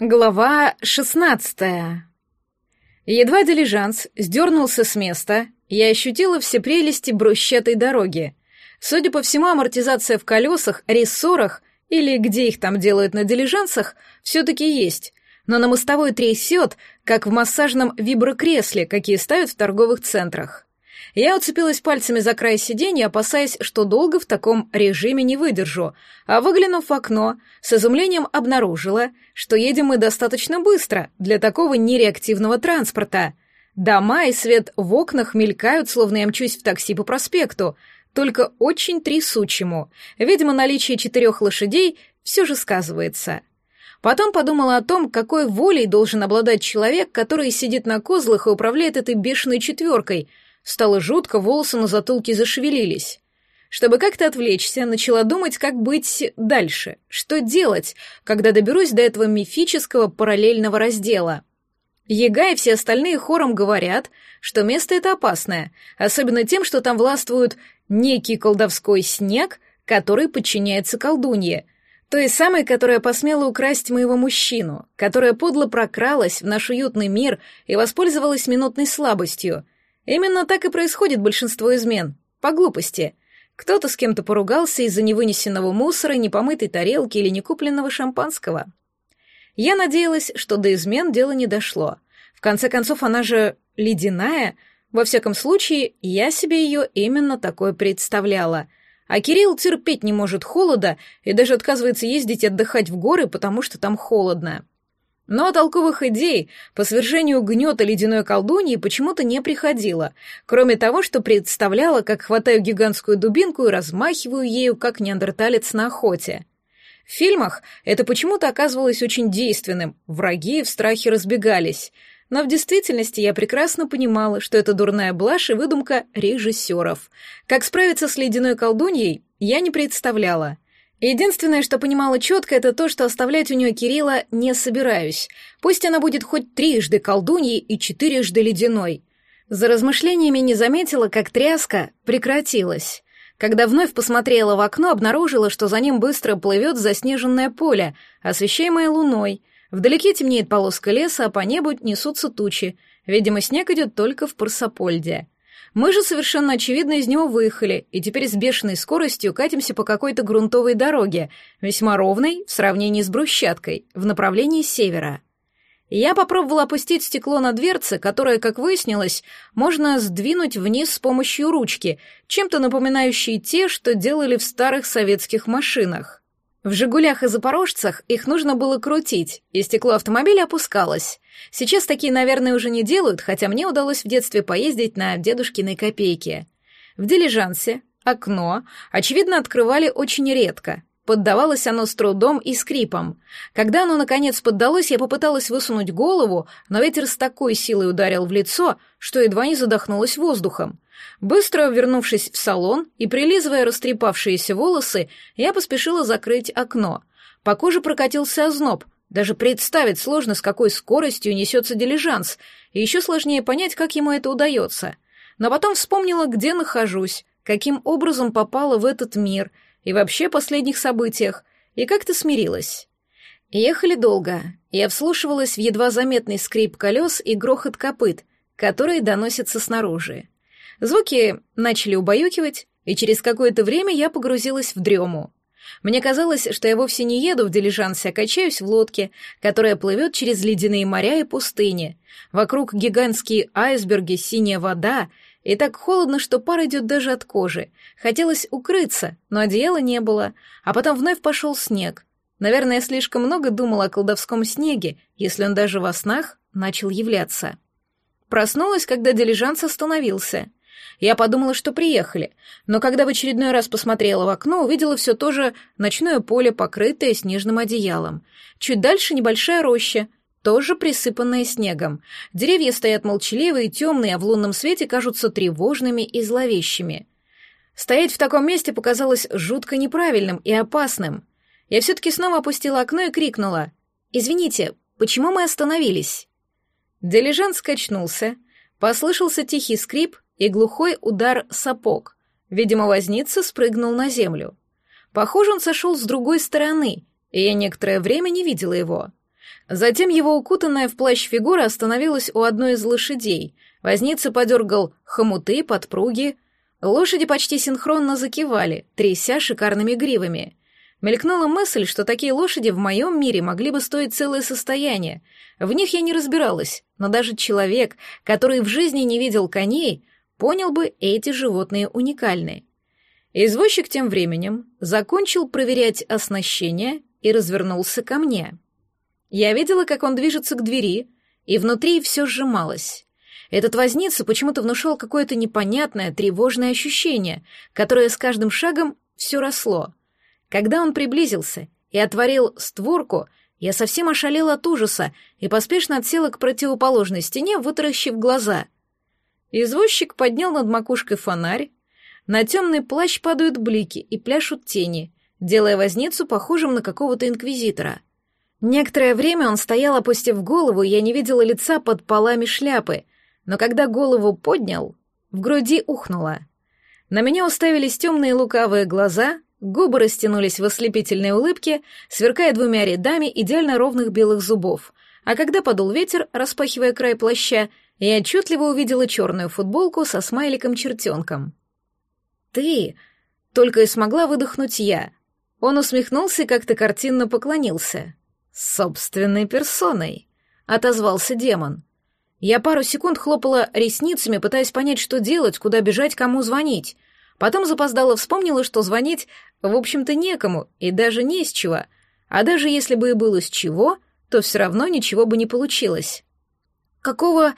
Глава шестнадцатая. Едва дилижанс сдернулся с места, я ощутила все прелести брусчатой дороги. Судя по всему, амортизация в колесах, рессорах или где их там делают на дилижансах, все-таки есть, но на мостовой трясет, как в массажном виброкресле, какие ставят в торговых центрах. Я уцепилась пальцами за край сиденья, опасаясь, что долго в таком режиме не выдержу, а выглянув в окно, с изумлением обнаружила, что едем мы достаточно быстро для такого нереактивного транспорта. Дома и свет в окнах мелькают, словно я мчусь в такси по проспекту, только очень трясучему. Видимо, наличие четырех лошадей все же сказывается. Потом подумала о том, какой волей должен обладать человек, который сидит на козлах и управляет этой бешеной четверкой — Стало жутко, волосы на затылке зашевелились. Чтобы как-то отвлечься, начала думать, как быть дальше, что делать, когда доберусь до этого мифического параллельного раздела. Ега и все остальные хором говорят, что место это опасное, особенно тем, что там властвует некий колдовской снег, который подчиняется колдунье, той самой, которая посмела украсть моего мужчину, которая подло прокралась в наш уютный мир и воспользовалась минутной слабостью — Именно так и происходит большинство измен. По глупости. Кто-то с кем-то поругался из-за невынесенного мусора, непомытой тарелки или некупленного шампанского. Я надеялась, что до измен дело не дошло. В конце концов, она же ледяная. Во всяком случае, я себе ее именно такой представляла. А Кирилл терпеть не может холода и даже отказывается ездить отдыхать в горы, потому что там холодно. Но толковых идей по свержению гнета ледяной колдуньи почему-то не приходило, кроме того, что представляла, как хватаю гигантскую дубинку и размахиваю ею, как неандерталец на охоте. В фильмах это почему-то оказывалось очень действенным, враги в страхе разбегались, но в действительности я прекрасно понимала, что это дурная блажь и выдумка режиссеров. Как справиться с ледяной колдуньей, я не представляла — Единственное, что понимала четко, это то, что оставлять у нее Кирилла не собираюсь. Пусть она будет хоть трижды колдуньей и четырежды ледяной. За размышлениями не заметила, как тряска прекратилась. Когда вновь посмотрела в окно, обнаружила, что за ним быстро плывет заснеженное поле, освещаемое луной. Вдалеке темнеет полоска леса, а по небу несутся тучи. Видимо, снег идет только в Парсопольде. Мы же совершенно очевидно из него выехали, и теперь с бешеной скоростью катимся по какой-то грунтовой дороге, весьма ровной в сравнении с брусчаткой, в направлении севера. Я попробовала опустить стекло на дверце, которое, как выяснилось, можно сдвинуть вниз с помощью ручки, чем-то напоминающей те, что делали в старых советских машинах. В «Жигулях» и «Запорожцах» их нужно было крутить, и стекло автомобиля опускалось. Сейчас такие, наверное, уже не делают, хотя мне удалось в детстве поездить на дедушкиной копейке. В дилижансе окно, очевидно, открывали очень редко. Поддавалось оно с трудом и скрипом. Когда оно, наконец, поддалось, я попыталась высунуть голову, но ветер с такой силой ударил в лицо, что едва не задохнулась воздухом. Быстро вернувшись в салон и прилизывая растрепавшиеся волосы, я поспешила закрыть окно. По коже прокатился озноб. Даже представить сложно, с какой скоростью несется дилижанс, и еще сложнее понять, как ему это удается. Но потом вспомнила, где нахожусь, каким образом попала в этот мир и вообще последних событиях, и как-то смирилась. Ехали долго. Я вслушивалась в едва заметный скрип колес и грохот копыт, которые доносятся снаружи. Звуки начали убаюкивать, и через какое-то время я погрузилась в дрему. Мне казалось, что я вовсе не еду в дилижансе, а качаюсь в лодке, которая плывет через ледяные моря и пустыни. Вокруг гигантские айсберги, синяя вода, и так холодно, что пар идет даже от кожи. Хотелось укрыться, но одеяла не было, а потом вновь пошел снег. Наверное, я слишком много думала о колдовском снеге, если он даже во снах начал являться. Проснулась, когда дилижанс остановился — я подумала, что приехали, но когда в очередной раз посмотрела в окно, увидела все то же ночное поле, покрытое снежным одеялом. Чуть дальше небольшая роща, тоже присыпанная снегом. Деревья стоят молчаливые, темные, а в лунном свете кажутся тревожными и зловещими. Стоять в таком месте показалось жутко неправильным и опасным. Я все-таки снова опустила окно и крикнула. «Извините, почему мы остановились?» Дилижанс скачнулся, послышался тихий скрип, и глухой удар сапог. Видимо, возница спрыгнул на землю. Похоже, он сошел с другой стороны, и я некоторое время не видела его. Затем его укутанная в плащ фигура остановилась у одной из лошадей. Возница подергал хомуты, подпруги. Лошади почти синхронно закивали, тряся шикарными гривами. Мелькнула мысль, что такие лошади в моем мире могли бы стоить целое состояние. В них я не разбиралась, но даже человек, который в жизни не видел коней, понял бы, эти животные уникальны. Извозчик тем временем закончил проверять оснащение и развернулся ко мне. Я видела, как он движется к двери, и внутри все сжималось. Этот возница почему-то внушал какое-то непонятное, тревожное ощущение, которое с каждым шагом все росло. Когда он приблизился и отворил створку, я совсем ошалела от ужаса и поспешно отсела к противоположной стене, вытаращив глаза. Извозчик поднял над макушкой фонарь, на темный плащ падают блики и пляшут тени, делая возницу похожим на какого-то инквизитора. Некоторое время он стоял, опустив голову, и я не видела лица под полами шляпы, но когда голову поднял, в груди ухнуло. На меня уставились темные лукавые глаза, губы растянулись в ослепительной улыбке, сверкая двумя рядами идеально ровных белых зубов, а когда подул ветер, распахивая край плаща, я отчетливо увидела черную футболку со смайликом-чертенком. «Ты!» — только и смогла выдохнуть я. Он усмехнулся и как-то картинно поклонился. «Собственной персоной», — отозвался демон. Я пару секунд хлопала ресницами, пытаясь понять, что делать, куда бежать, кому звонить. Потом запоздала вспомнила, что звонить, в общем-то, некому и даже не с чего. А даже если бы и было с чего, то все равно ничего бы не получилось. «Какого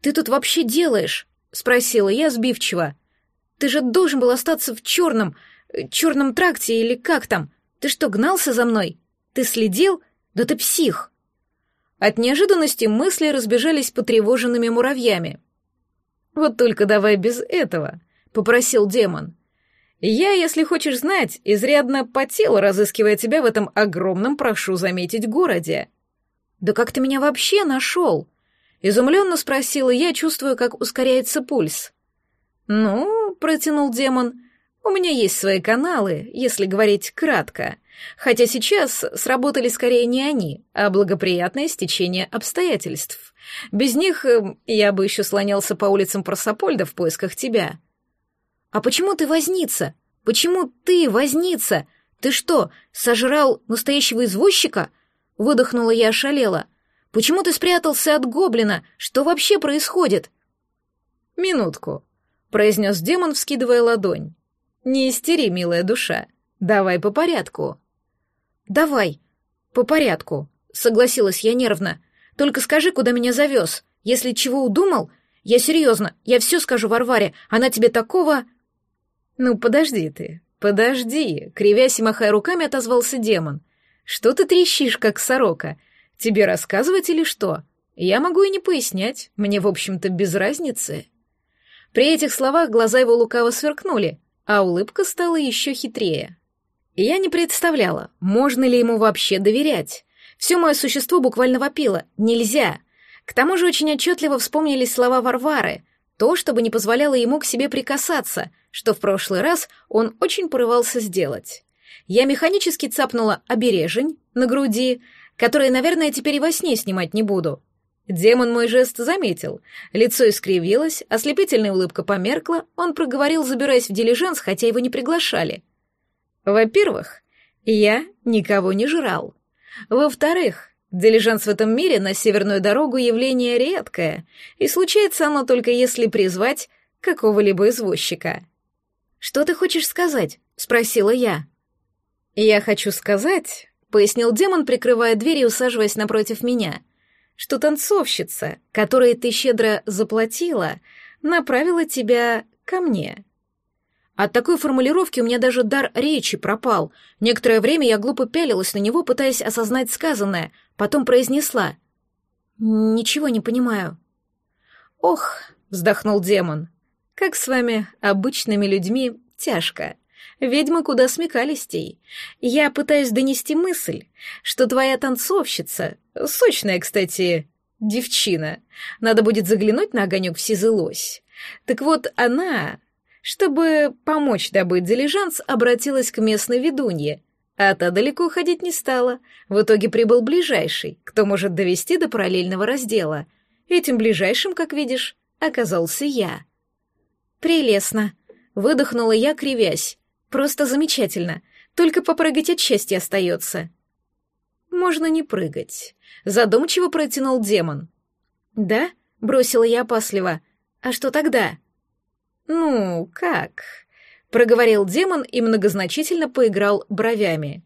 ты тут вообще делаешь?» — спросила я сбивчиво. «Ты же должен был остаться в черном, э, черном тракте или как там? Ты что, гнался за мной? Ты следил? Да ты псих!» От неожиданности мысли разбежались потревоженными муравьями. «Вот только давай без этого», — попросил демон. «Я, если хочешь знать, изрядно потел, разыскивая тебя в этом огромном, прошу заметить, городе». «Да как ты меня вообще нашел?» — изумленно спросила я, чувствуя, как ускоряется пульс. «Ну», — протянул демон, — «у меня есть свои каналы, если говорить кратко. Хотя сейчас сработали скорее не они, а благоприятное стечение обстоятельств. Без них э, я бы еще слонялся по улицам Просопольда в поисках тебя. А почему ты возница? Почему ты возница? Ты что, сожрал настоящего извозчика? Выдохнула я ошалела. Почему ты спрятался от гоблина? Что вообще происходит? Минутку, произнес демон, вскидывая ладонь. Не истери, милая душа. Давай по порядку. «Давай, по порядку», — согласилась я нервно. «Только скажи, куда меня завез. Если чего удумал, я серьезно, я все скажу Варваре, она тебе такого...» «Ну, подожди ты, подожди», — кривясь и махая руками, отозвался демон. «Что ты трещишь, как сорока? Тебе рассказывать или что? Я могу и не пояснять, мне, в общем-то, без разницы». При этих словах глаза его лукаво сверкнули, а улыбка стала еще хитрее. Я не представляла, можно ли ему вообще доверять. Все мое существо буквально вопило «нельзя». К тому же очень отчетливо вспомнились слова Варвары, то, чтобы не позволяло ему к себе прикасаться, что в прошлый раз он очень порывался сделать. Я механически цапнула обережень на груди, который, наверное, теперь и во сне снимать не буду. Демон мой жест заметил. Лицо искривилось, ослепительная улыбка померкла, он проговорил, забираясь в дилижанс, хотя его не приглашали. Во-первых, я никого не жрал. Во-вторых, дилижанс в этом мире на северную дорогу явление редкое, и случается оно только если призвать какого-либо извозчика. «Что ты хочешь сказать?» — спросила я. «Я хочу сказать», — пояснил демон, прикрывая дверь и усаживаясь напротив меня, «что танцовщица, которой ты щедро заплатила, направила тебя ко мне. От такой формулировки у меня даже дар речи пропал. Некоторое время я глупо пялилась на него, пытаясь осознать сказанное, потом произнесла. «Ничего не понимаю». «Ох», — вздохнул демон, — «как с вами, обычными людьми, тяжко. Ведьмы куда смекалистей. Я пытаюсь донести мысль, что твоя танцовщица, сочная, кстати, девчина, надо будет заглянуть на огонек в сизылось. Так вот, она чтобы помочь добыть дилижанс, обратилась к местной ведунье. А та далеко уходить не стала. В итоге прибыл ближайший, кто может довести до параллельного раздела. Этим ближайшим, как видишь, оказался я. «Прелестно!» — выдохнула я, кривясь. «Просто замечательно. Только попрыгать от счастья остается». «Можно не прыгать», — задумчиво протянул демон. «Да?» — бросила я опасливо. «А что тогда?» «Ну, как?» — проговорил демон и многозначительно поиграл бровями.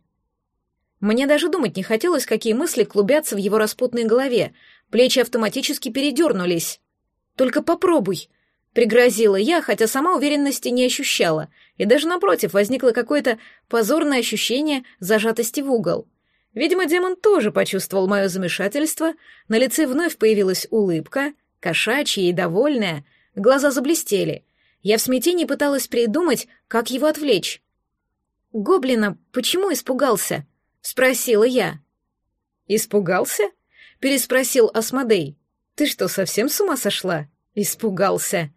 Мне даже думать не хотелось, какие мысли клубятся в его распутной голове. Плечи автоматически передернулись. «Только попробуй», — пригрозила я, хотя сама уверенности не ощущала, и даже напротив возникло какое-то позорное ощущение зажатости в угол. Видимо, демон тоже почувствовал мое замешательство, на лице вновь появилась улыбка, кошачья и довольная, глаза заблестели. Я в смятении пыталась придумать, как его отвлечь. «Гоблина почему испугался?» — спросила я. «Испугался?» — переспросил Асмодей. «Ты что, совсем с ума сошла?» «Испугался».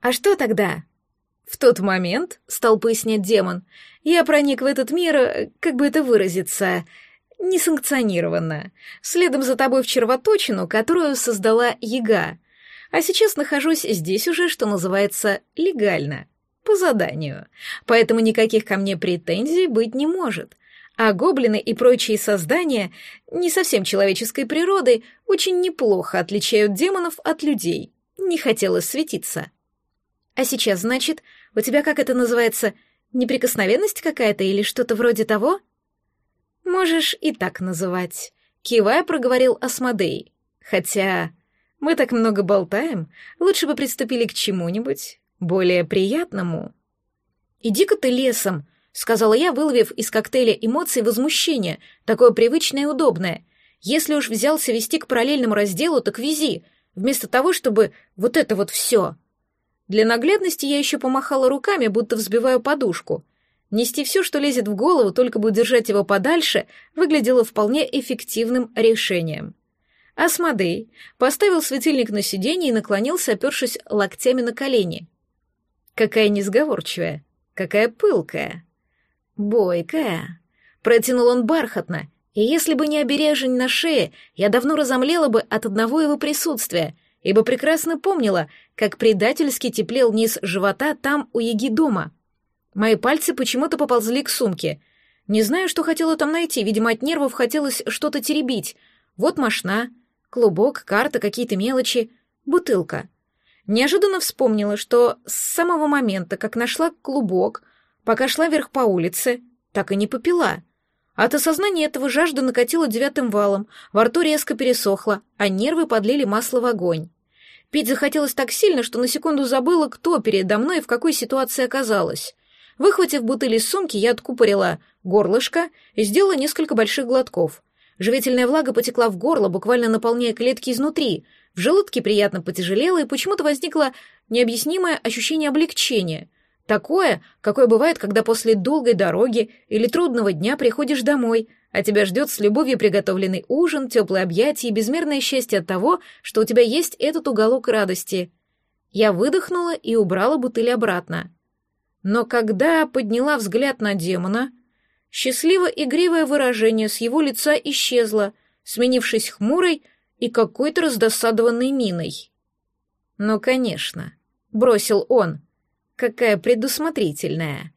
«А что тогда?» «В тот момент, — стал пояснять демон, — я проник в этот мир, как бы это выразиться, несанкционированно, следом за тобой в червоточину, которую создала Яга. А сейчас нахожусь здесь уже, что называется, легально, по заданию. Поэтому никаких ко мне претензий быть не может. А гоблины и прочие создания, не совсем человеческой природы, очень неплохо отличают демонов от людей. Не хотелось светиться. А сейчас, значит, у тебя, как это называется, неприкосновенность какая-то или что-то вроде того? Можешь и так называть. Кивая, проговорил Асмодей. Хотя мы так много болтаем, лучше бы приступили к чему-нибудь более приятному. «Иди-ка ты лесом», — сказала я, выловив из коктейля эмоции возмущения, такое привычное и удобное. «Если уж взялся вести к параллельному разделу, так вези, вместо того, чтобы вот это вот все». Для наглядности я еще помахала руками, будто взбиваю подушку — Нести все, что лезет в голову, только бы удержать его подальше, выглядело вполне эффективным решением. Асмодей поставил светильник на сиденье и наклонился, опершись локтями на колени. Какая несговорчивая, какая пылкая. Бойкая. Протянул он бархатно, и если бы не обережень на шее, я давно разомлела бы от одного его присутствия, ибо прекрасно помнила, как предательски теплел низ живота там у еги дома — Мои пальцы почему-то поползли к сумке. Не знаю, что хотела там найти, видимо, от нервов хотелось что-то теребить. Вот мошна, клубок, карта, какие-то мелочи, бутылка. Неожиданно вспомнила, что с самого момента, как нашла клубок, пока шла вверх по улице, так и не попила. От осознания этого жажда накатила девятым валом, во рту резко пересохло, а нервы подлили масло в огонь. Пить захотелось так сильно, что на секунду забыла, кто передо мной и в какой ситуации оказалась. Выхватив бутыль из сумки, я откупорила горлышко и сделала несколько больших глотков. Живительная влага потекла в горло, буквально наполняя клетки изнутри. В желудке приятно потяжелело, и почему-то возникло необъяснимое ощущение облегчения. Такое, какое бывает, когда после долгой дороги или трудного дня приходишь домой, а тебя ждет с любовью приготовленный ужин, теплые объятия и безмерное счастье от того, что у тебя есть этот уголок радости. Я выдохнула и убрала бутыль обратно. Но когда подняла взгляд на демона, счастливо-игривое выражение с его лица исчезло, сменившись хмурой и какой-то раздосадованной миной. «Ну, конечно», — бросил он, — «какая предусмотрительная».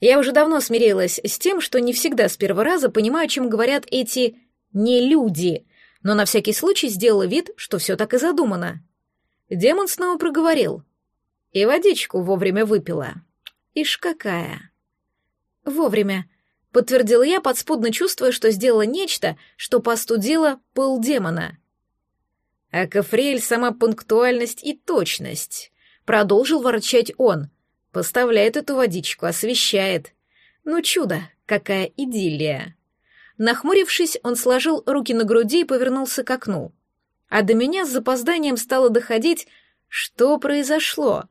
Я уже давно смирилась с тем, что не всегда с первого раза понимаю, о чем говорят эти «не люди», но на всякий случай сделала вид, что все так и задумано. Демон снова проговорил — и водичку вовремя выпила. Ишь какая. Вовремя, подтвердила я, подспудно чувствуя, что сделала нечто, что постудило пыл демона. А Кафриэль сама пунктуальность и точность. Продолжил ворчать он. Поставляет эту водичку, освещает. Ну чудо, какая идиллия. Нахмурившись, он сложил руки на груди и повернулся к окну. А до меня с запозданием стало доходить, что произошло.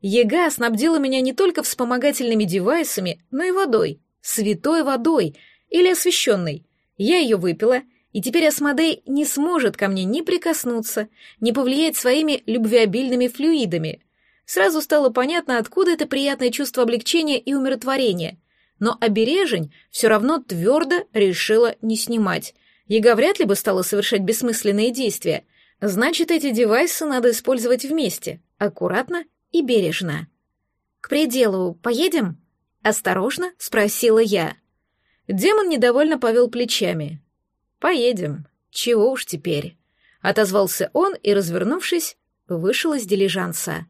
Ега снабдила меня не только вспомогательными девайсами, но и водой, святой водой или освященной. Я ее выпила, и теперь Асмодей не сможет ко мне ни прикоснуться, ни повлиять своими любвеобильными флюидами. Сразу стало понятно, откуда это приятное чувство облегчения и умиротворения. но обережень все равно твердо решила не снимать. Яга вряд ли бы стала совершать бессмысленные действия. Значит, эти девайсы надо использовать вместе, аккуратно и бережно. «К пределу поедем?» — осторожно спросила я. Демон недовольно повел плечами. «Поедем. Чего уж теперь?» — отозвался он и, развернувшись, вышел из дилижанса.